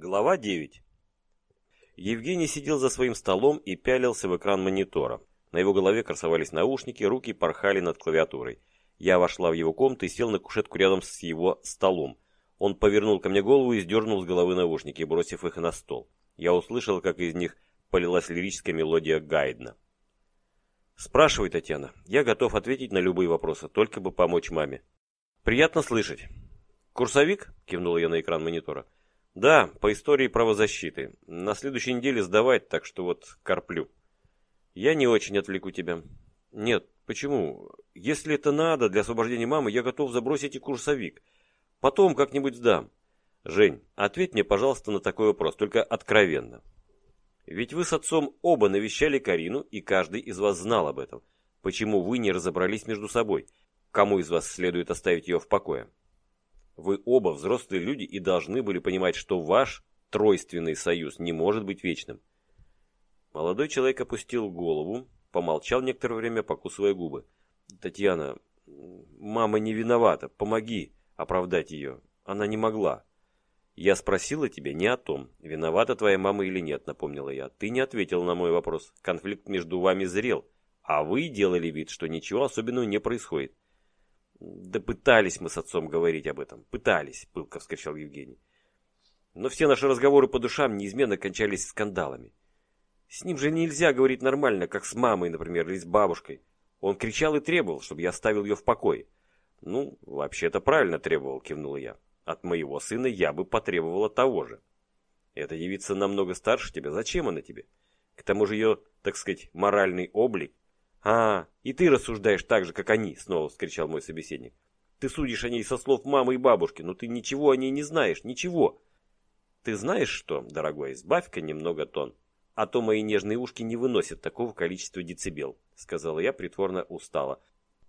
Глава 9. Евгений сидел за своим столом и пялился в экран монитора. На его голове красовались наушники, руки порхали над клавиатурой. Я вошла в его комнату и сел на кушетку рядом с его столом. Он повернул ко мне голову и сдернул с головы наушники, бросив их на стол. Я услышал, как из них полилась лирическая мелодия Гайдна. «Спрашивай, Татьяна. Я готов ответить на любые вопросы, только бы помочь маме». «Приятно слышать». «Курсовик?» – кивнул я на экран монитора. Да, по истории правозащиты. На следующей неделе сдавать, так что вот корплю. Я не очень отвлеку тебя. Нет, почему? Если это надо для освобождения мамы, я готов забросить и курсовик. Потом как-нибудь сдам. Жень, ответь мне, пожалуйста, на такой вопрос, только откровенно. Ведь вы с отцом оба навещали Карину, и каждый из вас знал об этом. Почему вы не разобрались между собой? Кому из вас следует оставить ее в покое? Вы оба взрослые люди и должны были понимать, что ваш тройственный союз не может быть вечным. Молодой человек опустил голову, помолчал некоторое время, покусывая губы. «Татьяна, мама не виновата, помоги оправдать ее. Она не могла». «Я спросила тебя не о том, виновата твоя мама или нет», — напомнила я. «Ты не ответил на мой вопрос. Конфликт между вами зрел, а вы делали вид, что ничего особенного не происходит. Да пытались мы с отцом говорить об этом. Пытались, пылко вскричал Евгений. Но все наши разговоры по душам неизменно кончались скандалами. С ним же нельзя говорить нормально, как с мамой, например, или с бабушкой. Он кричал и требовал, чтобы я оставил ее в покое. Ну, вообще-то правильно требовал, кивнула я. От моего сына я бы потребовала того же. Эта девица намного старше тебя, зачем она тебе? К тому же ее, так сказать, моральный облик «А, и ты рассуждаешь так же, как они!» — снова вскричал мой собеседник. «Ты судишь о ней со слов мамы и бабушки, но ты ничего о ней не знаешь, ничего!» «Ты знаешь что, дорогой, сбавь-ка немного тон, а то мои нежные ушки не выносят такого количества децибел», — сказала я притворно устала,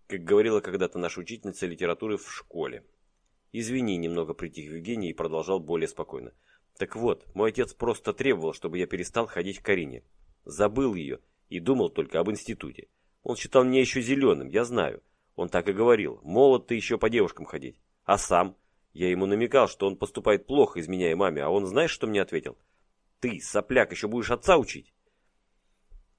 как говорила когда-то наша учительница литературы в школе. «Извини», — немного притих Евгений и продолжал более спокойно. «Так вот, мой отец просто требовал, чтобы я перестал ходить к Карине. Забыл ее и думал только об институте. Он считал меня еще зеленым, я знаю. Он так и говорил, молод ты еще по девушкам ходить. А сам? Я ему намекал, что он поступает плохо, изменяя маме, а он знаешь, что мне ответил? Ты, сопляк, еще будешь отца учить?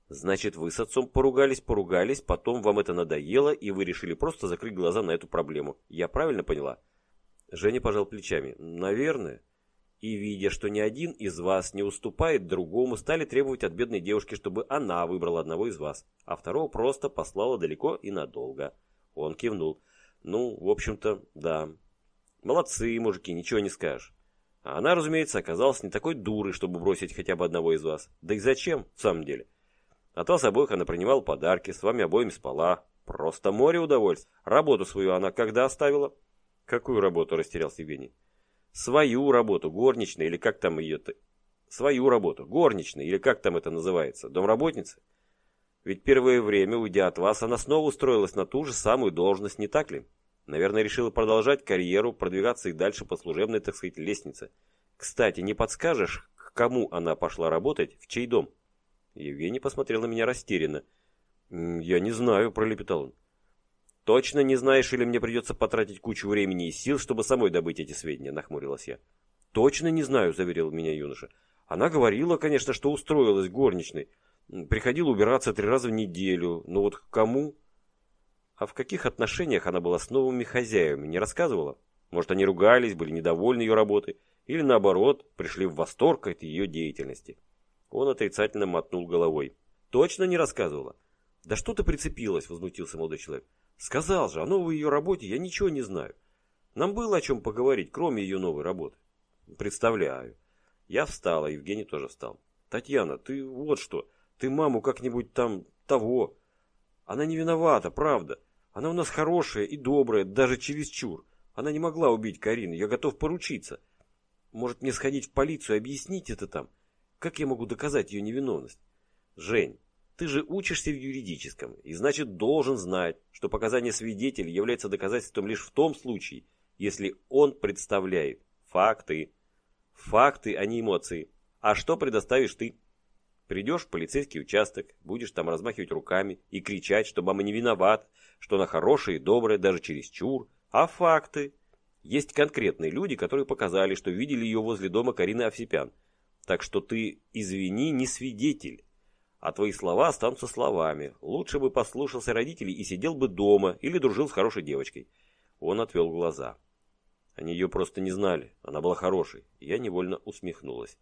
Значит, вы с отцом поругались, поругались, потом вам это надоело, и вы решили просто закрыть глаза на эту проблему. Я правильно поняла? Женя пожал плечами. Наверное и, видя, что ни один из вас не уступает другому, стали требовать от бедной девушки, чтобы она выбрала одного из вас, а второго просто послала далеко и надолго. Он кивнул. Ну, в общем-то, да. Молодцы, мужики, ничего не скажешь. А она, разумеется, оказалась не такой дурой, чтобы бросить хотя бы одного из вас. Да и зачем, в самом деле? От вас обоих она принимала подарки, с вами обоими спала. Просто море удовольствий. Работу свою она когда оставила? Какую работу, растерялся Евгений? Свою работу, горничной или как там ее-то... Свою работу, горничной или как там это называется, домработницы. Ведь первое время, уйдя от вас, она снова устроилась на ту же самую должность, не так ли? Наверное, решила продолжать карьеру, продвигаться и дальше по служебной, так сказать, лестнице. Кстати, не подскажешь, к кому она пошла работать, в чей дом? Евгений посмотрел на меня растерянно. «Я не знаю», — пролепетал он. «Точно не знаешь, или мне придется потратить кучу времени и сил, чтобы самой добыть эти сведения?» – нахмурилась я. «Точно не знаю», – заверил меня юноша. «Она говорила, конечно, что устроилась горничной. Приходила убираться три раза в неделю. Но вот к кому?» «А в каких отношениях она была с новыми хозяевами, не рассказывала? Может, они ругались, были недовольны ее работой? Или, наоборот, пришли в восторг от ее деятельности?» Он отрицательно мотнул головой. «Точно не рассказывала?» «Да что ты прицепилась?» – возмутился молодой человек. Сказал же, о новой ее работе я ничего не знаю. Нам было о чем поговорить, кроме ее новой работы. Представляю. Я встала, Евгений тоже встал. Татьяна, ты вот что, ты маму как-нибудь там того. Она не виновата, правда. Она у нас хорошая и добрая, даже чересчур. Она не могла убить Карину, я готов поручиться. Может мне сходить в полицию и объяснить это там? Как я могу доказать ее невиновность? Жень, ты же учишься в юридическом, и значит должен знать, что показания свидетеля являются доказательством лишь в том случае, если он представляет факты. Факты, а не эмоции. А что предоставишь ты? Придешь в полицейский участок, будешь там размахивать руками и кричать, что мама не виноват, что она хорошая и добрая, даже чересчур. А факты? Есть конкретные люди, которые показали, что видели ее возле дома Карины Овсепян. Так что ты, извини, не свидетель. А твои слова останутся словами. Лучше бы послушался родителей и сидел бы дома или дружил с хорошей девочкой. Он отвел глаза. Они ее просто не знали. Она была хорошей. Я невольно усмехнулась.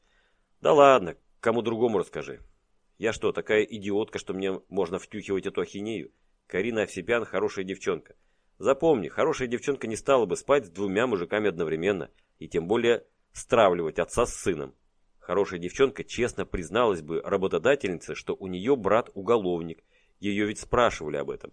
Да ладно, кому другому расскажи. Я что, такая идиотка, что мне можно втюхивать эту ахинею? Карина Овсепян хорошая девчонка. Запомни, хорошая девчонка не стала бы спать с двумя мужиками одновременно, и тем более стравливать отца с сыном. Хорошая девчонка честно призналась бы работодательнице, что у нее брат уголовник, ее ведь спрашивали об этом.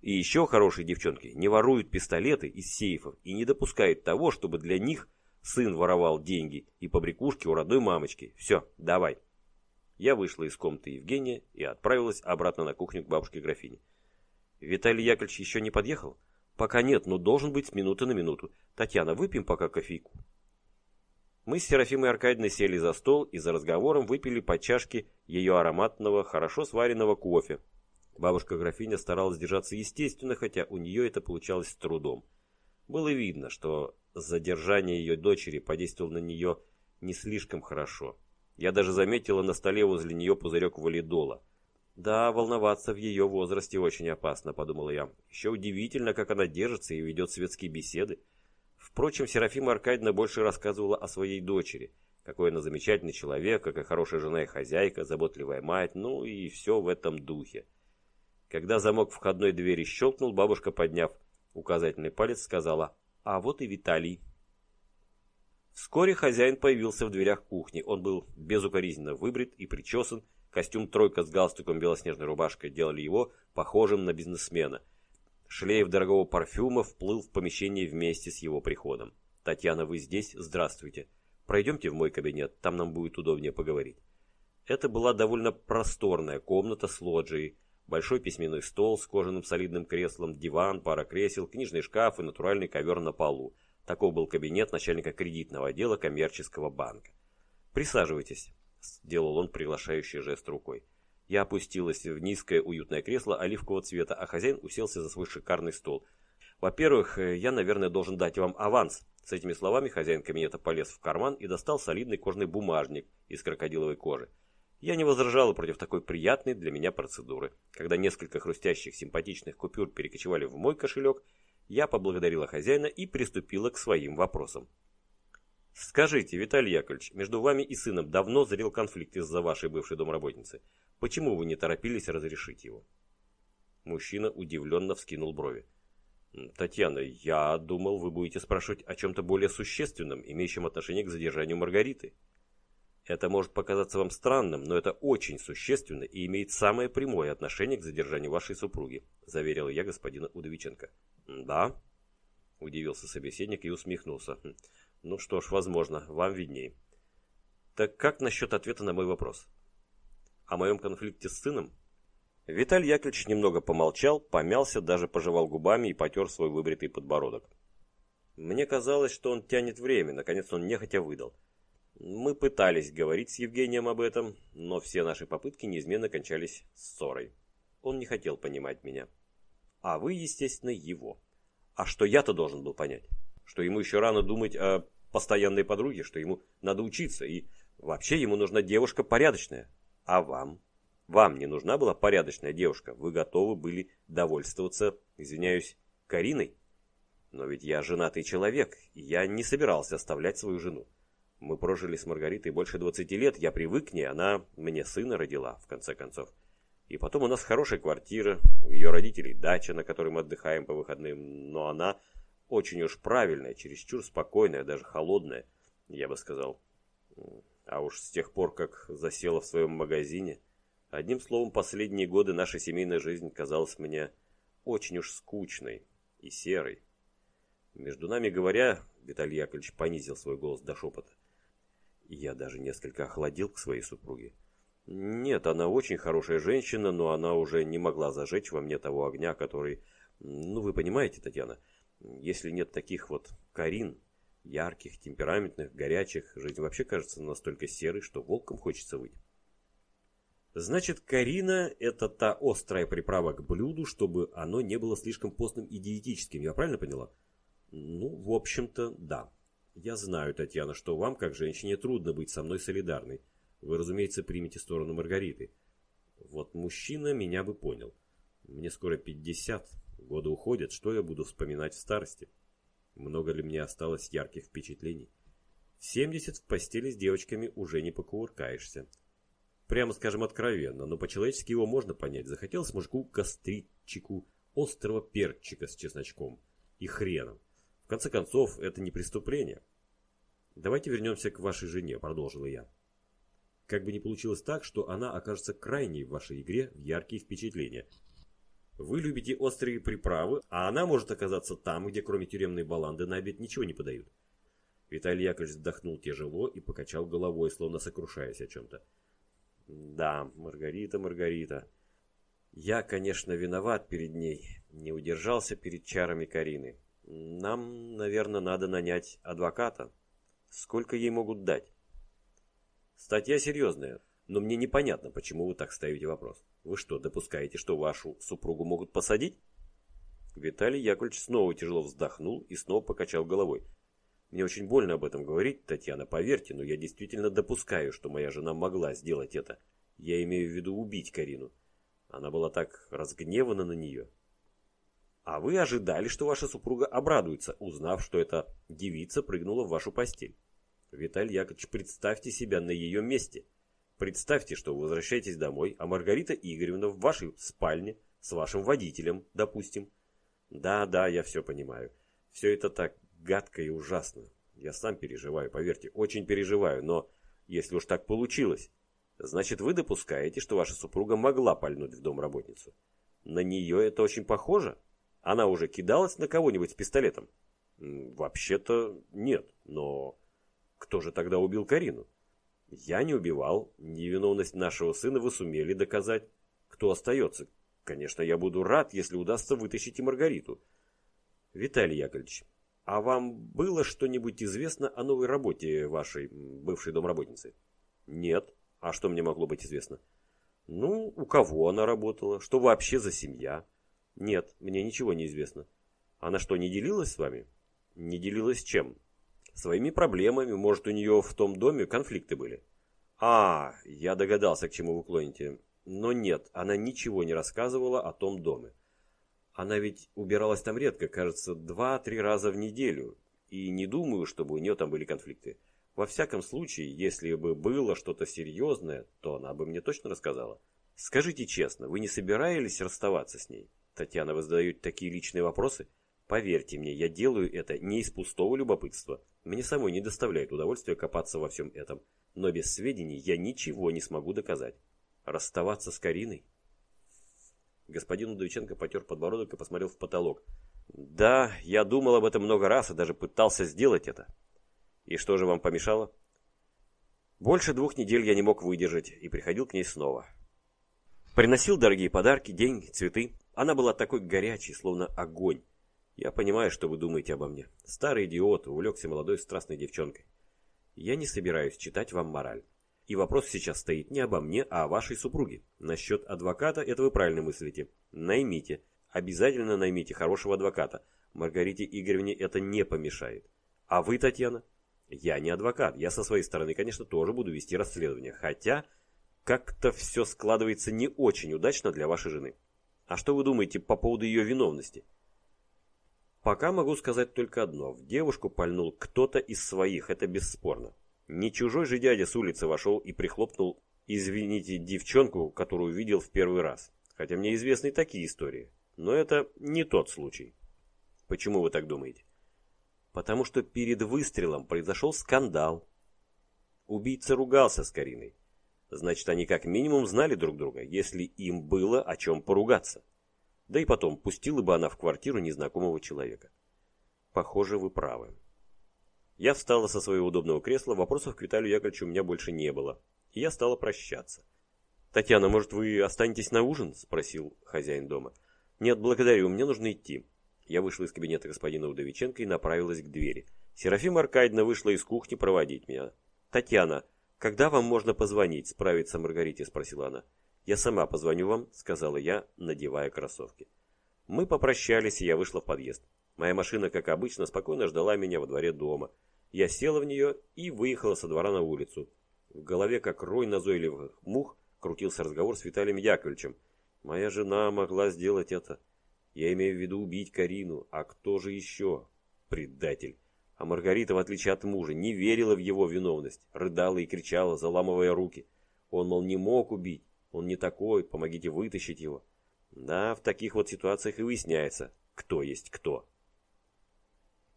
И еще хорошие девчонки не воруют пистолеты из сейфов и не допускают того, чтобы для них сын воровал деньги и побрякушки у родной мамочки. Все, давай. Я вышла из комнаты Евгения и отправилась обратно на кухню к бабушке графине. Виталий Яковлевич еще не подъехал? Пока нет, но должен быть с минуты на минуту. Татьяна, выпьем пока кофейку. Мы с Серафимой Аркадьевной сели за стол и за разговором выпили по чашке ее ароматного, хорошо сваренного кофе. Бабушка-графиня старалась держаться естественно, хотя у нее это получалось с трудом. Было видно, что задержание ее дочери подействовало на нее не слишком хорошо. Я даже заметила на столе возле нее пузырек валидола. Да, волноваться в ее возрасте очень опасно, подумала я. Еще удивительно, как она держится и ведет светские беседы. Впрочем, Серафима Аркадьевна больше рассказывала о своей дочери. Какой она замечательный человек, какая хорошая жена и хозяйка, заботливая мать, ну и все в этом духе. Когда замок входной двери щелкнул, бабушка, подняв указательный палец, сказала «А вот и Виталий». Вскоре хозяин появился в дверях кухни. Он был безукоризненно выбрит и причесан, Костюм тройка с галстуком белоснежной рубашкой делали его похожим на бизнесмена. Шлейф дорогого парфюма вплыл в помещение вместе с его приходом. «Татьяна, вы здесь? Здравствуйте. Пройдемте в мой кабинет, там нам будет удобнее поговорить». Это была довольно просторная комната с лоджией, большой письменный стол с кожаным солидным креслом, диван, пара кресел, книжный шкаф и натуральный ковер на полу. Таков был кабинет начальника кредитного отдела коммерческого банка. «Присаживайтесь». Сделал он приглашающий жест рукой. Я опустилась в низкое уютное кресло оливкового цвета, а хозяин уселся за свой шикарный стол. Во-первых, э, я, наверное, должен дать вам аванс. С этими словами хозяин кабинета полез в карман и достал солидный кожный бумажник из крокодиловой кожи. Я не возражала против такой приятной для меня процедуры. Когда несколько хрустящих симпатичных купюр перекочевали в мой кошелек, я поблагодарила хозяина и приступила к своим вопросам. Скажите, Виталий Яковлевич, между вами и сыном давно зрел конфликт из-за вашей бывшей домработницы. Почему вы не торопились разрешить его? Мужчина удивленно вскинул брови. Татьяна, я думал, вы будете спрашивать о чем-то более существенном, имеющем отношение к задержанию Маргариты. Это может показаться вам странным, но это очень существенно и имеет самое прямое отношение к задержанию вашей супруги, заверил я господина Удовиченко. Да? Удивился собеседник и усмехнулся. Ну что ж, возможно, вам виднее. Так как насчет ответа на мой вопрос? О моем конфликте с сыном? Виталий Яковлевич немного помолчал, помялся, даже пожевал губами и потер свой выбритый подбородок. Мне казалось, что он тянет время, наконец он нехотя выдал. Мы пытались говорить с Евгением об этом, но все наши попытки неизменно кончались ссорой. Он не хотел понимать меня. А вы, естественно, его. А что я-то должен был понять? Что ему еще рано думать о постоянной подруге, что ему надо учиться, и вообще ему нужна девушка порядочная. А вам? Вам не нужна была порядочная девушка? Вы готовы были довольствоваться, извиняюсь, Кариной? Но ведь я женатый человек, и я не собирался оставлять свою жену. Мы прожили с Маргаритой больше 20 лет, я привык к ней, она мне сына родила, в конце концов. И потом у нас хорошая квартира, у ее родителей дача, на которой мы отдыхаем по выходным, но она очень уж правильная, чересчур спокойная, даже холодная, я бы сказал. А уж с тех пор, как засела в своем магазине, одним словом, последние годы наша семейная жизнь казалась мне очень уж скучной и серой. Между нами говоря, Виталий Яковлевич понизил свой голос до шепота. Я даже несколько охладил к своей супруге. Нет, она очень хорошая женщина, но она уже не могла зажечь во мне того огня, который... Ну, вы понимаете, Татьяна, если нет таких вот Карин, ярких, темпераментных, горячих, жизнь вообще кажется настолько серой, что волком хочется быть. Значит, Карина – это та острая приправа к блюду, чтобы оно не было слишком постным и диетическим, я правильно поняла? Ну, в общем-то, да. Я знаю, Татьяна, что вам, как женщине, трудно быть со мной солидарной. Вы, разумеется, примете сторону Маргариты. Вот мужчина меня бы понял. Мне скоро 50, годы уходят, что я буду вспоминать в старости? Много ли мне осталось ярких впечатлений? В 70 в постели с девочками уже не покувыркаешься. Прямо скажем откровенно, но по-человечески его можно понять. Захотелось мужику костричику острого перчика с чесночком и хреном. В конце концов, это не преступление. Давайте вернемся к вашей жене, продолжила я. Как бы ни получилось так, что она окажется крайней в вашей игре в яркие впечатления. Вы любите острые приправы, а она может оказаться там, где кроме тюремной баланды на обед ничего не подают. Виталий Яковлевич вздохнул тяжело и покачал головой, словно сокрушаясь о чем-то. Да, Маргарита, Маргарита. Я, конечно, виноват перед ней. Не удержался перед чарами Карины. Нам, наверное, надо нанять адвоката. Сколько ей могут дать? Статья серьезная, но мне непонятно, почему вы так ставите вопрос. Вы что, допускаете, что вашу супругу могут посадить? Виталий Яковлевич снова тяжело вздохнул и снова покачал головой. Мне очень больно об этом говорить, Татьяна, поверьте, но я действительно допускаю, что моя жена могла сделать это. Я имею в виду убить Карину. Она была так разгневана на нее. А вы ожидали, что ваша супруга обрадуется, узнав, что эта девица прыгнула в вашу постель. Виталий Яковлевич, представьте себя на ее месте. Представьте, что вы возвращаетесь домой, а Маргарита Игоревна в вашей спальне с вашим водителем, допустим. Да, да, я все понимаю. Все это так гадко и ужасно. Я сам переживаю, поверьте, очень переживаю, но если уж так получилось, значит вы допускаете, что ваша супруга могла пальнуть в дом работницу. На нее это очень похоже? Она уже кидалась на кого-нибудь с пистолетом? Вообще-то нет, но кто же тогда убил Карину? Я не убивал, невиновность нашего сына вы сумели доказать. Кто остается? Конечно, я буду рад, если удастся вытащить и Маргариту. Виталий Яковлевич, а вам было что-нибудь известно о новой работе вашей бывшей домработницы? Нет. А что мне могло быть известно? Ну, у кого она работала? Что вообще за семья? Нет, мне ничего не известно. Она что, не делилась с вами? Не делилась чем? Своими проблемами, может, у нее в том доме конфликты были. А, я догадался, к чему вы клоните. Но нет, она ничего не рассказывала о том доме. Она ведь убиралась там редко, кажется, два-три раза в неделю. И не думаю, чтобы у нее там были конфликты. Во всяком случае, если бы было что-то серьезное, то она бы мне точно рассказала. Скажите честно, вы не собираетесь расставаться с ней? Татьяна, вы задаете такие личные вопросы? Поверьте мне, я делаю это не из пустого любопытства. Мне самой не доставляет удовольствия копаться во всем этом. Но без сведений я ничего не смогу доказать. Расставаться с Кариной? Господин Удовиченко потер подбородок и посмотрел в потолок. «Да, я думал об этом много раз и даже пытался сделать это. И что же вам помешало?» Больше двух недель я не мог выдержать и приходил к ней снова. Приносил дорогие подарки, деньги, цветы. Она была такой горячей, словно огонь. Я понимаю, что вы думаете обо мне. Старый идиот, увлекся молодой страстной девчонкой. Я не собираюсь читать вам мораль. И вопрос сейчас стоит не обо мне, а о вашей супруге. Насчет адвоката, это вы правильно мыслите. Наймите. Обязательно наймите хорошего адвоката. Маргарите Игоревне это не помешает. А вы, Татьяна? Я не адвокат. Я со своей стороны, конечно, тоже буду вести расследование. Хотя, как-то все складывается не очень удачно для вашей жены. А что вы думаете по поводу ее виновности? Пока могу сказать только одно. В девушку пальнул кто-то из своих, это бесспорно. Не чужой же дядя с улицы вошел и прихлопнул, извините, девчонку, которую видел в первый раз. Хотя мне известны такие истории. Но это не тот случай. Почему вы так думаете? Потому что перед выстрелом произошел скандал. Убийца ругался с Кариной. Значит, они как минимум знали друг друга, если им было о чем поругаться. Да и потом, пустила бы она в квартиру незнакомого человека. Похоже, вы правы. Я встала со своего удобного кресла, вопросов к Виталию Яковлевичу у меня больше не было. И я стала прощаться. «Татьяна, может, вы останетесь на ужин?» – спросил хозяин дома. «Нет, благодарю, мне нужно идти». Я вышла из кабинета господина Удовиченко и направилась к двери. Серафима Аркадьевна вышла из кухни проводить меня. «Татьяна, когда вам можно позвонить?» – справиться Маргарите, спросила она. «Я сама позвоню вам», – сказала я, надевая кроссовки. Мы попрощались, и я вышла в подъезд. Моя машина, как обычно, спокойно ждала меня во дворе дома. Я села в нее и выехала со двора на улицу. В голове, как рой назойливых мух, крутился разговор с Виталием Яковлевичем. Моя жена могла сделать это. Я имею в виду убить Карину. А кто же еще? Предатель. А Маргарита, в отличие от мужа, не верила в его виновность. Рыдала и кричала, заламывая руки. Он, мол, не мог убить. Он не такой, помогите вытащить его. Да, в таких вот ситуациях и выясняется, кто есть кто.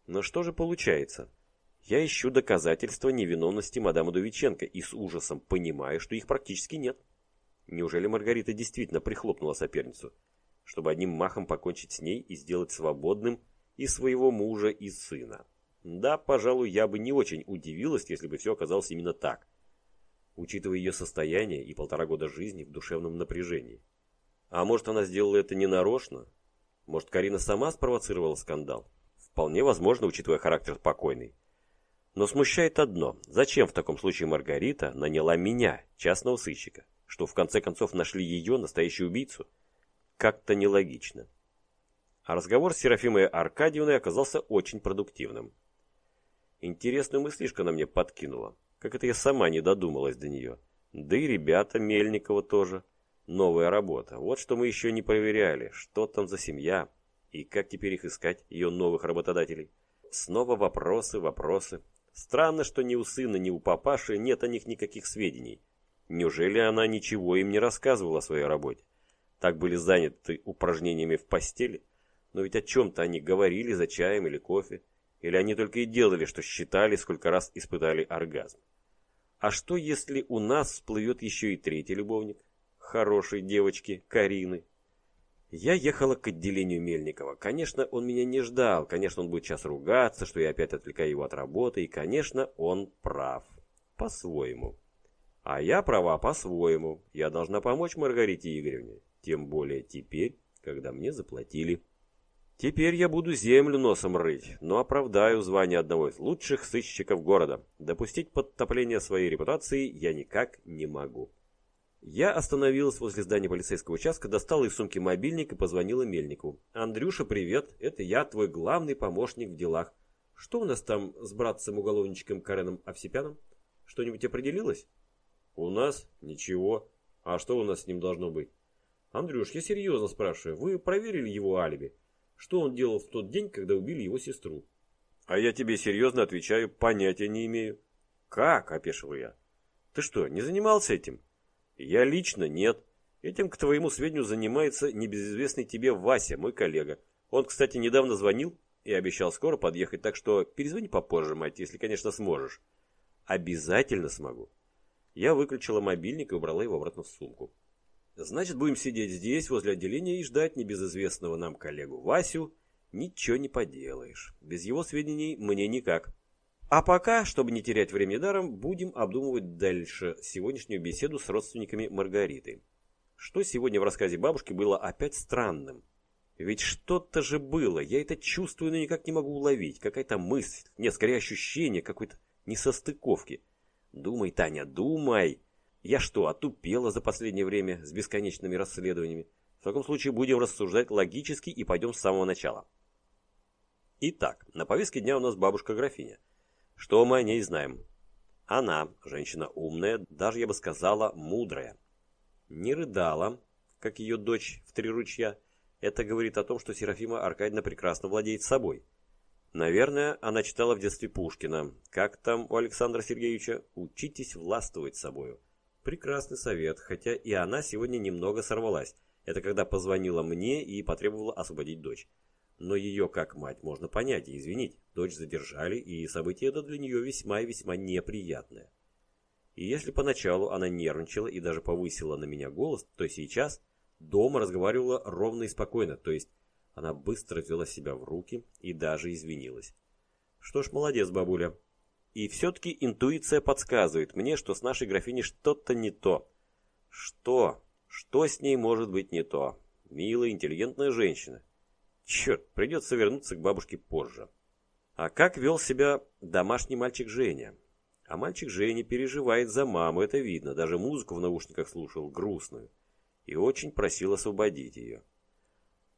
Но что же получается? Я ищу доказательства невиновности мадамы Дувиченко и с ужасом понимаю, что их практически нет. Неужели Маргарита действительно прихлопнула соперницу, чтобы одним махом покончить с ней и сделать свободным и своего мужа, и сына? Да, пожалуй, я бы не очень удивилась, если бы все оказалось именно так, учитывая ее состояние и полтора года жизни в душевном напряжении. А может, она сделала это ненарочно? Может, Карина сама спровоцировала скандал? Вполне возможно, учитывая характер покойной. Но смущает одно. Зачем в таком случае Маргарита наняла меня, частного сыщика? Что в конце концов нашли ее, настоящую убийцу? Как-то нелогично. А разговор с Серафимой Аркадьевной оказался очень продуктивным. Интересную мыслишку она мне подкинула. Как это я сама не додумалась до нее. Да и ребята Мельникова тоже. Новая работа. Вот что мы еще не проверяли. Что там за семья? И как теперь их искать, ее новых работодателей? Снова вопросы, вопросы. Странно, что ни у сына, ни у папаши нет о них никаких сведений. Неужели она ничего им не рассказывала о своей работе? Так были заняты упражнениями в постели? Но ведь о чем-то они говорили за чаем или кофе. Или они только и делали, что считали, сколько раз испытали оргазм? А что, если у нас всплывет еще и третий любовник? Хорошей девочки, Карины. Я ехала к отделению Мельникова. Конечно, он меня не ждал. Конечно, он будет сейчас ругаться, что я опять отвлекаю его от работы. И, конечно, он прав. По-своему. А я права по-своему. Я должна помочь Маргарите Игоревне. Тем более теперь, когда мне заплатили. Теперь я буду землю носом рыть, но оправдаю звание одного из лучших сыщиков города. Допустить подтопление своей репутации я никак не могу. Я остановилась возле здания полицейского участка, достала из сумки мобильник и позвонила Мельникову. «Андрюша, привет, это я, твой главный помощник в делах. Что у нас там с братцем-уголовничком Кареном Овсепяном? Что-нибудь определилось?» «У нас? Ничего. А что у нас с ним должно быть?» «Андрюш, я серьезно спрашиваю, вы проверили его алиби?» Что он делал в тот день, когда убили его сестру? А я тебе серьезно отвечаю, понятия не имею. Как? Опешил я. Ты что, не занимался этим? Я лично нет. Этим, к твоему сведению, занимается небезызвестный тебе Вася, мой коллега. Он, кстати, недавно звонил и обещал скоро подъехать, так что перезвони попозже, мать, если, конечно, сможешь. Обязательно смогу. Я выключила мобильник и убрала его обратно в сумку. Значит, будем сидеть здесь, возле отделения, и ждать небезызвестного нам коллегу Васю. Ничего не поделаешь. Без его сведений мне никак. А пока, чтобы не терять время даром, будем обдумывать дальше сегодняшнюю беседу с родственниками Маргариты. Что сегодня в рассказе бабушки было опять странным? Ведь что-то же было, я это чувствую, но никак не могу уловить. Какая-то мысль, нет, скорее ощущение какой-то несостыковки. Думай, Таня, думай. Я что, отупела за последнее время с бесконечными расследованиями? В таком случае будем рассуждать логически и пойдем с самого начала. Итак, на повестке дня у нас бабушка-графиня. Что мы о ней знаем? Она, женщина умная, даже, я бы сказала, мудрая. Не рыдала, как ее дочь в три ручья. Это говорит о том, что Серафима Аркадьевна прекрасно владеет собой. Наверное, она читала в детстве Пушкина. Как там у Александра Сергеевича? «Учитесь властвовать собою». Прекрасный совет, хотя и она сегодня немного сорвалась. Это когда позвонила мне и потребовала освободить дочь. Но ее как мать можно понять и извинить. Дочь задержали, и событие это для нее весьма и весьма неприятное. И если поначалу она нервничала и даже повысила на меня голос, то сейчас дома разговаривала ровно и спокойно, то есть она быстро взяла себя в руки и даже извинилась. Что ж, молодец, бабуля. И все-таки интуиция подсказывает мне, что с нашей графиней что-то не то. Что? Что с ней может быть не то? Милая, интеллигентная женщина. Черт, придется вернуться к бабушке позже. А как вел себя домашний мальчик Женя? А мальчик Женя переживает за маму, это видно. Даже музыку в наушниках слушал, грустную. И очень просил освободить ее.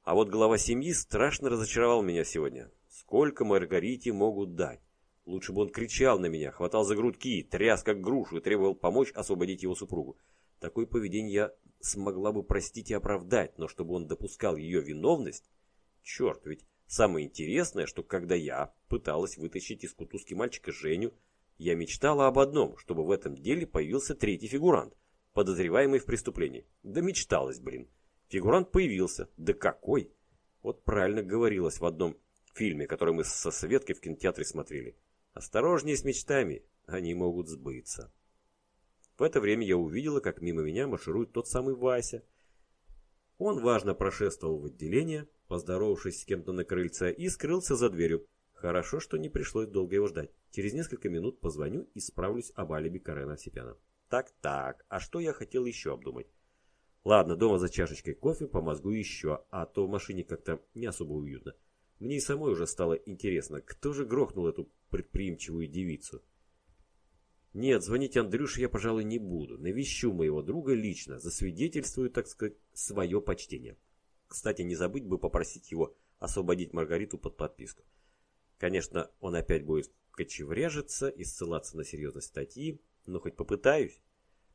А вот глава семьи страшно разочаровал меня сегодня. Сколько Маргарите могут дать? Лучше бы он кричал на меня, хватал за грудки, тряс как грушу и требовал помочь освободить его супругу. Такое поведение я смогла бы простить и оправдать, но чтобы он допускал ее виновность... Черт, ведь самое интересное, что когда я пыталась вытащить из кутузки мальчика Женю, я мечтала об одном, чтобы в этом деле появился третий фигурант, подозреваемый в преступлении. Да мечталась, блин. Фигурант появился. Да какой? Вот правильно говорилось в одном фильме, который мы со Светкой в кинотеатре смотрели. Осторожнее с мечтами, они могут сбыться. В это время я увидела, как мимо меня марширует тот самый Вася. Он важно прошествовал в отделение, поздоровавшись с кем-то на крыльце, и скрылся за дверью. Хорошо, что не пришлось долго его ждать. Через несколько минут позвоню и справлюсь об алиби Карена Овсепяна. Так-так, а что я хотел еще обдумать? Ладно, дома за чашечкой кофе помозгу еще, а то в машине как-то не особо уютно. Мне и самой уже стало интересно, кто же грохнул эту предприимчивую девицу. Нет, звонить Андрюше я, пожалуй, не буду. Навещу моего друга лично, засвидетельствую, так сказать, свое почтение. Кстати, не забыть бы попросить его освободить Маргариту под подписку. Конечно, он опять будет кочевряжиться и ссылаться на серьезность статьи, но хоть попытаюсь.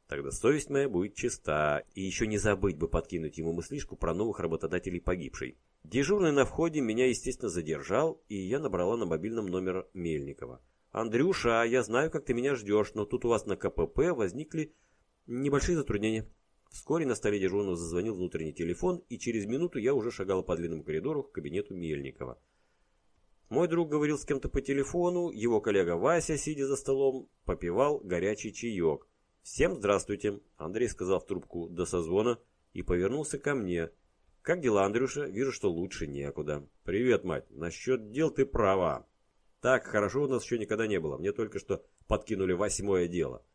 Тогда совесть моя будет чиста, и еще не забыть бы подкинуть ему мыслишку про новых работодателей погибшей. Дежурный на входе меня, естественно, задержал, и я набрала на мобильном номер Мельникова. «Андрюша, я знаю, как ты меня ждешь, но тут у вас на КПП возникли небольшие затруднения». Вскоре на столе дежурного зазвонил внутренний телефон, и через минуту я уже шагала по длинному коридору к кабинету Мельникова. Мой друг говорил с кем-то по телефону, его коллега Вася, сидя за столом, попивал горячий чаек. «Всем здравствуйте», — Андрей сказал в трубку до созвона и повернулся ко мне. «Как дела, Андрюша? Вижу, что лучше некуда». «Привет, мать. Насчет дел ты права. Так хорошо у нас еще никогда не было. Мне только что подкинули восьмое дело.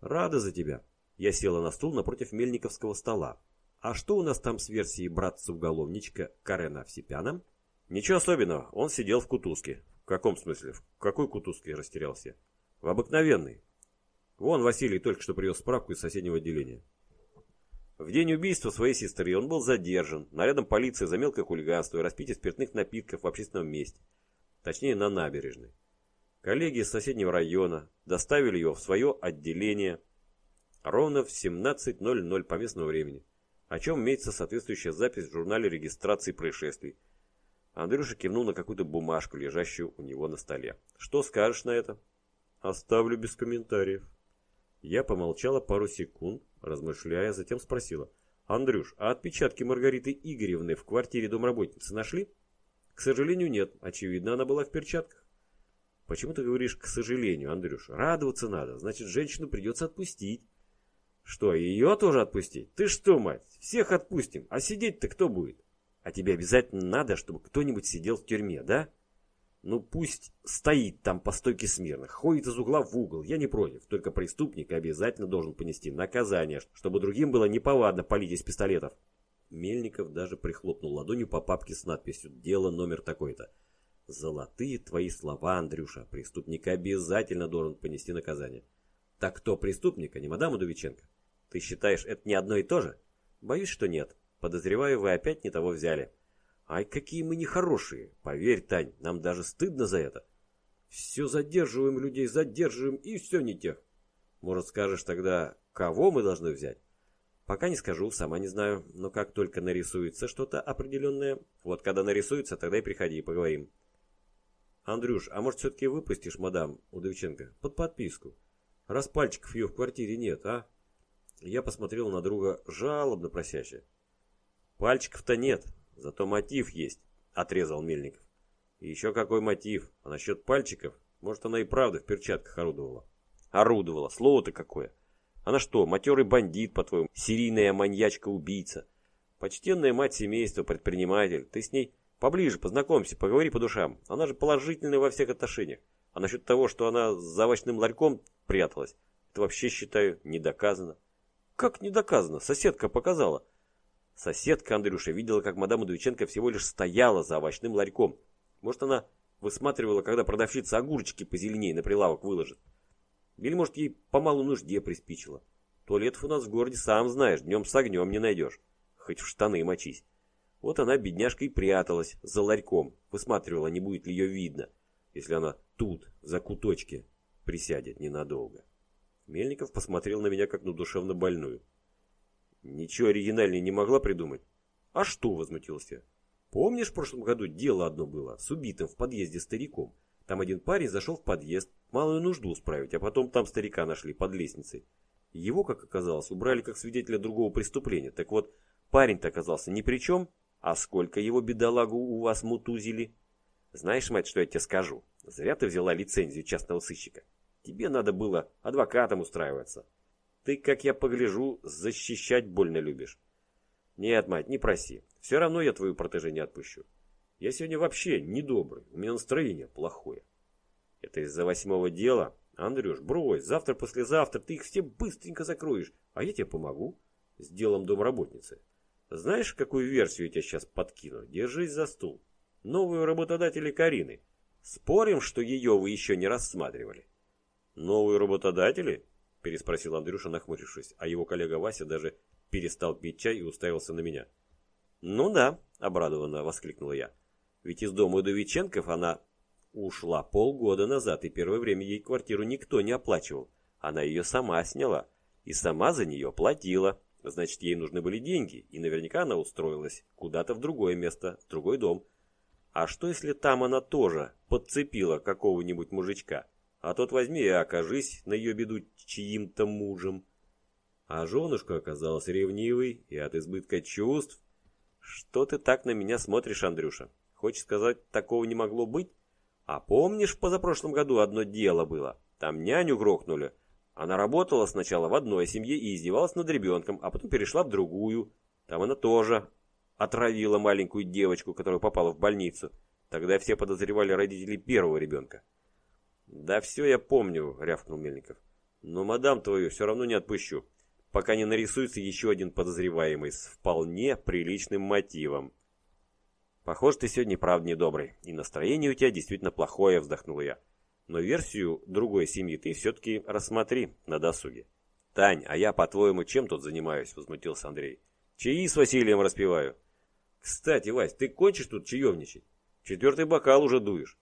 Рада за тебя. Я села на стул напротив мельниковского стола. А что у нас там с версией братца-уголовничка Карена Овсепяна? Ничего особенного. Он сидел в кутузке. В каком смысле? В какой кутузке? Растерялся. В обыкновенной. Вон Василий только что привез справку из соседнего отделения. В день убийства своей сестры он был задержан нарядом полиции за мелкое хулиганство и распитие спиртных напитков в общественном месте точнее на набережной. Коллеги из соседнего района доставили его в свое отделение ровно в 17.00 по местному времени, о чем имеется соответствующая запись в журнале регистрации происшествий. Андрюша кивнул на какую-то бумажку, лежащую у него на столе. «Что скажешь на это?» «Оставлю без комментариев». Я помолчала пару секунд, размышляя, затем спросила. «Андрюш, а отпечатки Маргариты Игоревны в квартире домработницы нашли?» К сожалению, нет. Очевидно, она была в перчатках. Почему ты говоришь «к сожалению», Андрюш? Радоваться надо. Значит, женщину придется отпустить. Что, ее тоже отпустить? Ты что, мать, всех отпустим. А сидеть-то кто будет? А тебе обязательно надо, чтобы кто-нибудь сидел в тюрьме, да? Ну пусть стоит там по стойке смирно, ходит из угла в угол, я не против. Только преступник обязательно должен понести наказание, чтобы другим было неповадно палить из пистолетов. Мельников даже прихлопнул ладонью по папке с надписью «Дело номер такой-то». «Золотые твои слова, Андрюша. Преступник обязательно должен понести наказание». «Так кто преступник, а не мадам Удовиченко? Ты считаешь, это не одно и то же?» «Боюсь, что нет. Подозреваю, вы опять не того взяли». «Ай, какие мы нехорошие! Поверь, Тань, нам даже стыдно за это. Все задерживаем людей, задерживаем, и все не тех. Может, скажешь тогда, кого мы должны взять?» Пока не скажу, сама не знаю, но как только нарисуется что-то определенное, вот когда нарисуется, тогда и приходи, и поговорим. Андрюш, а может все-таки выпустишь мадам Удовиченко под подписку? Раз пальчиков ее в квартире нет, а? Я посмотрел на друга жалобно просяще. Пальчиков-то нет, зато мотив есть, отрезал Мельников. И еще какой мотив? А насчет пальчиков, может она и правда в перчатках орудовала. Орудовала, слово-то какое. Она что, матерый бандит, по-твоему, серийная маньячка-убийца? Почтенная мать семейства, предприниматель. Ты с ней поближе познакомься, поговори по душам. Она же положительная во всех отношениях. А насчет того, что она за овощным ларьком пряталась, это вообще, считаю, не доказано. Как не доказано? Соседка показала. Соседка, Андрюша, видела, как мадам Удовиченко всего лишь стояла за овощным ларьком. Может, она высматривала, когда продавщица огурчики позеленее на прилавок выложит. Или, может, ей по малой нужде приспичило. Туалетов у нас в городе, сам знаешь, днем с огнем не найдешь. Хоть в штаны мочись. Вот она, бедняжка, и пряталась за ларьком, высматривала, не будет ли ее видно, если она тут, за куточке, присядет ненадолго. Мельников посмотрел на меня, как на душевно больную. Ничего оригинальнее не могла придумать? А что, возмутился. Помнишь, в прошлом году дело одно было, с убитым в подъезде стариком? Там один парень зашел в подъезд, малую нужду справить, а потом там старика нашли под лестницей. Его, как оказалось, убрали как свидетеля другого преступления. Так вот, парень-то оказался ни при чем, а сколько его бедолагу у вас мутузили? Знаешь, мать, что я тебе скажу? Зря ты взяла лицензию частного сыщика. Тебе надо было адвокатом устраиваться. Ты, как я погляжу, защищать больно любишь. Нет, мать, не проси. Все равно я твою протеже не отпущу. Я сегодня вообще недобрый, у меня настроение плохое. Это из-за восьмого дела? Андрюш, брось, завтра-послезавтра ты их все быстренько закроешь, а я тебе помогу с делом домработницы. Знаешь, какую версию я тебе сейчас подкину? Держись за стул. Новую работодателя Карины. Спорим, что ее вы еще не рассматривали? Новые работодатели? Переспросил Андрюша, нахмурившись, а его коллега Вася даже перестал пить чай и уставился на меня. «Ну да», — обрадованно воскликнула я. «Ведь из дома Удовиченков она ушла полгода назад, и первое время ей квартиру никто не оплачивал. Она ее сама сняла и сама за нее платила. Значит, ей нужны были деньги, и наверняка она устроилась куда-то в другое место, в другой дом. А что, если там она тоже подцепила какого-нибудь мужичка, а тот возьми и окажись на ее беду чьим-то мужем?» А женушка оказалась ревнивой и от избытка чувств. Что ты так на меня смотришь, Андрюша? Хочешь сказать, такого не могло быть? А помнишь, позапрошлом году одно дело было? Там няню грохнули. Она работала сначала в одной семье и издевалась над ребенком, а потом перешла в другую. Там она тоже отравила маленькую девочку, которая попала в больницу. Тогда все подозревали родителей первого ребенка. «Да все я помню», — рявкнул Мельников. «Но мадам твою все равно не отпущу пока не нарисуется еще один подозреваемый с вполне приличным мотивом. Похоже, ты сегодня правда недобрый, и настроение у тебя действительно плохое, вздохнул я. Но версию другой семьи ты все-таки рассмотри на досуге. Тань, а я, по-твоему, чем тут занимаюсь? Возмутился Андрей. Чаи с Василием распиваю. Кстати, Вась, ты кончишь тут чаевничать? Четвертый бокал уже дуешь.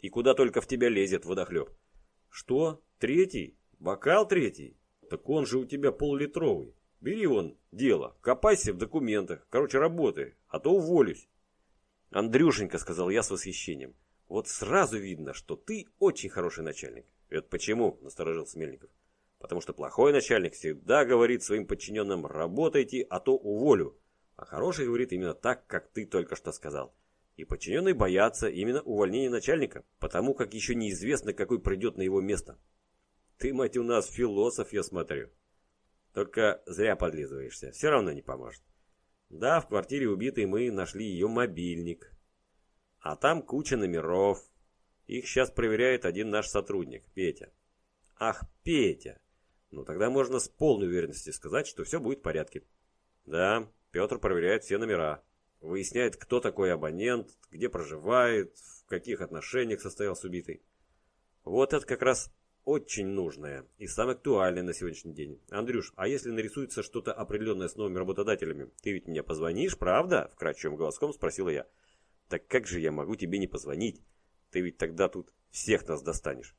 И куда только в тебя лезет водохлеб. Что? Третий? Бокал третий? Так он же у тебя поллитровый. Бери вон дело, копайся в документах. Короче, работай, а то уволюсь. Андрюшенька, сказал я с восхищением, вот сразу видно, что ты очень хороший начальник. Это почему? Насторожился Мельников. Потому что плохой начальник всегда говорит своим подчиненным «работайте, а то уволю». А хороший говорит именно так, как ты только что сказал. И подчиненные боятся именно увольнения начальника, потому как еще неизвестно, какой придет на его место. Ты, мать, у нас философ, я смотрю. Только зря подлизываешься, все равно не поможет. Да, в квартире убитой мы нашли ее мобильник. А там куча номеров. Их сейчас проверяет один наш сотрудник, Петя. Ах, Петя! Ну тогда можно с полной уверенностью сказать, что все будет в порядке. Да, Петр проверяет все номера. Выясняет, кто такой абонент, где проживает, в каких отношениях состоялся убитый. Вот это как раз очень нужное и самое актуальное на сегодняшний день. Андрюш, а если нарисуется что-то определенное с новыми работодателями, ты ведь мне позвонишь, правда? Вкрадчивым голоском спросила я. Так как же я могу тебе не позвонить? Ты ведь тогда тут всех нас достанешь.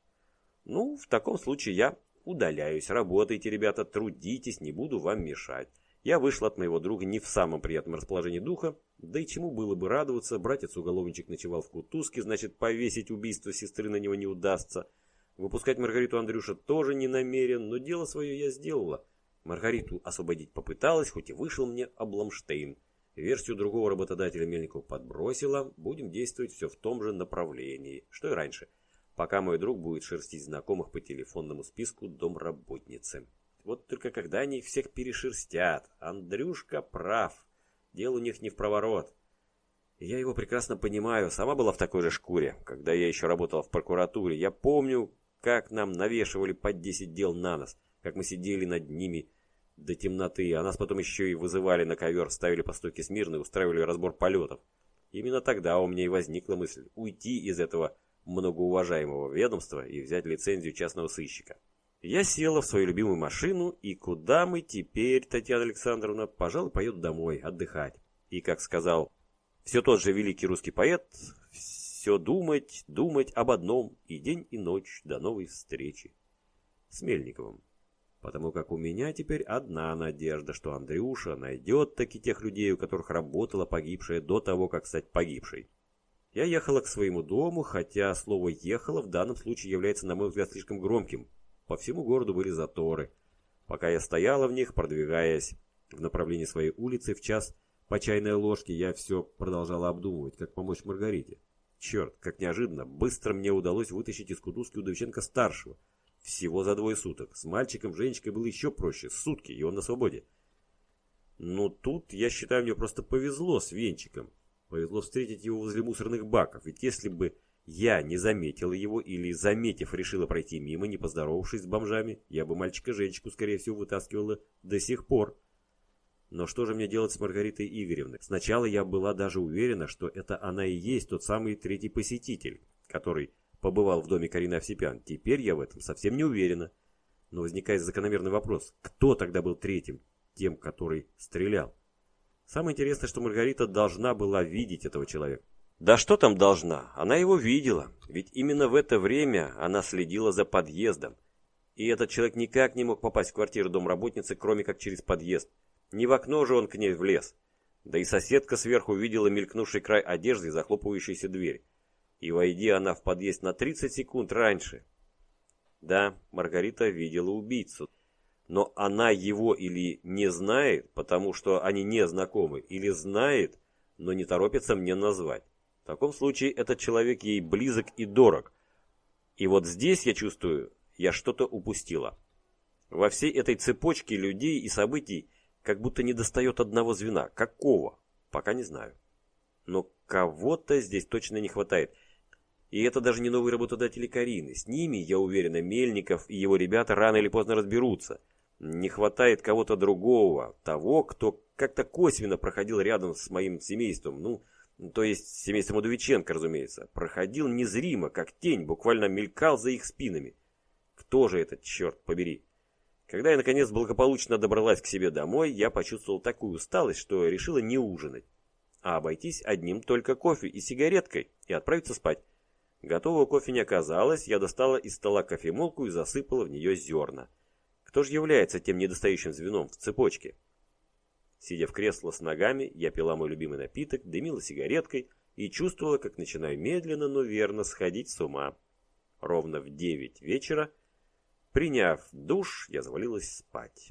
Ну, в таком случае я удаляюсь. Работайте, ребята, трудитесь, не буду вам мешать. Я вышла от моего друга не в самом приятном расположении духа, да и чему было бы радоваться, братец-уголовничек ночевал в Кутузке, значит, повесить убийство сестры на него не удастся. Выпускать Маргариту Андрюша тоже не намерен, но дело свое я сделала. Маргариту освободить попыталась, хоть и вышел мне Обламштейн. Версию другого работодателя Мельников подбросила, будем действовать все в том же направлении, что и раньше, пока мой друг будет шерстить знакомых по телефонному списку домработницы. Вот только когда они их всех перешерстят, Андрюшка прав, дело у них не в проворот. Я его прекрасно понимаю, сама была в такой же шкуре, когда я еще работала в прокуратуре. Я помню, как нам навешивали по 10 дел на нас, как мы сидели над ними до темноты, а нас потом еще и вызывали на ковер, ставили по стойке смирно и устраивали разбор полетов. Именно тогда у меня и возникла мысль уйти из этого многоуважаемого ведомства и взять лицензию частного сыщика. Я села в свою любимую машину, и куда мы теперь, Татьяна Александровна, пожалуй, поеду домой, отдыхать. И, как сказал все тот же великий русский поэт, все думать, думать об одном, и день, и ночь, до новой встречи. С Мельниковым. Потому как у меня теперь одна надежда, что Андрюша найдет таки тех людей, у которых работала погибшая до того, как стать погибшей. Я ехала к своему дому, хотя слово «ехала» в данном случае является, на мой взгляд, слишком громким. По всему городу были заторы. Пока я стояла в них, продвигаясь в направлении своей улицы в час по чайной ложке, я все продолжала обдумывать, как помочь Маргарите. Черт, как неожиданно, быстро мне удалось вытащить из кутузки Удовиченко-старшего. Всего за двое суток. С мальчиком, женщиной было еще проще. Сутки, и он на свободе. Но тут, я считаю, мне просто повезло с Венчиком. Повезло встретить его возле мусорных баков, ведь если бы я не заметила его или, заметив, решила пройти мимо, не поздоровавшись с бомжами, я бы мальчика-женщику, скорее всего, вытаскивала до сих пор. Но что же мне делать с Маргаритой Игоревной? Сначала я была даже уверена, что это она и есть тот самый третий посетитель, который побывал в доме Карины Овсепян. Теперь я в этом совсем не уверена. Но возникает закономерный вопрос, кто тогда был третьим, тем, который стрелял? Самое интересное, что Маргарита должна была видеть этого человека. Да что там должна? Она его видела. Ведь именно в это время она следила за подъездом. И этот человек никак не мог попасть в квартиру домработницы, кроме как через подъезд. Не в окно же он к ней влез. Да и соседка сверху видела мелькнувший край одежды и захлопывающуюся дверь. И войди она в подъезд на 30 секунд раньше. Да, Маргарита видела убийцу но она его или не знает, потому что они не знакомы, или знает, но не торопится мне назвать. В таком случае этот человек ей близок и дорог. И вот здесь я чувствую, я что-то упустила. Во всей этой цепочке людей и событий как будто не достает одного звена. Какого? Пока не знаю. Но кого-то здесь точно не хватает. И это даже не новые работодатели Карины. С ними, я уверена, Мельников и его ребята рано или поздно разберутся. Не хватает кого-то другого, того, кто как-то косвенно проходил рядом с моим семейством, ну, то есть семейством Удовиченко, разумеется. Проходил незримо, как тень, буквально мелькал за их спинами. Кто же этот, черт побери? Когда я, наконец, благополучно добралась к себе домой, я почувствовал такую усталость, что решила не ужинать, а обойтись одним только кофе и сигареткой и отправиться спать. Готового кофе не оказалось, я достала из стола кофемолку и засыпала в нее зерна. Кто же является тем недостающим звеном в цепочке? Сидя в кресло с ногами, я пила мой любимый напиток, дымила сигареткой и чувствовала, как начинаю медленно, но верно сходить с ума. Ровно в девять вечера, приняв душ, я завалилась спать.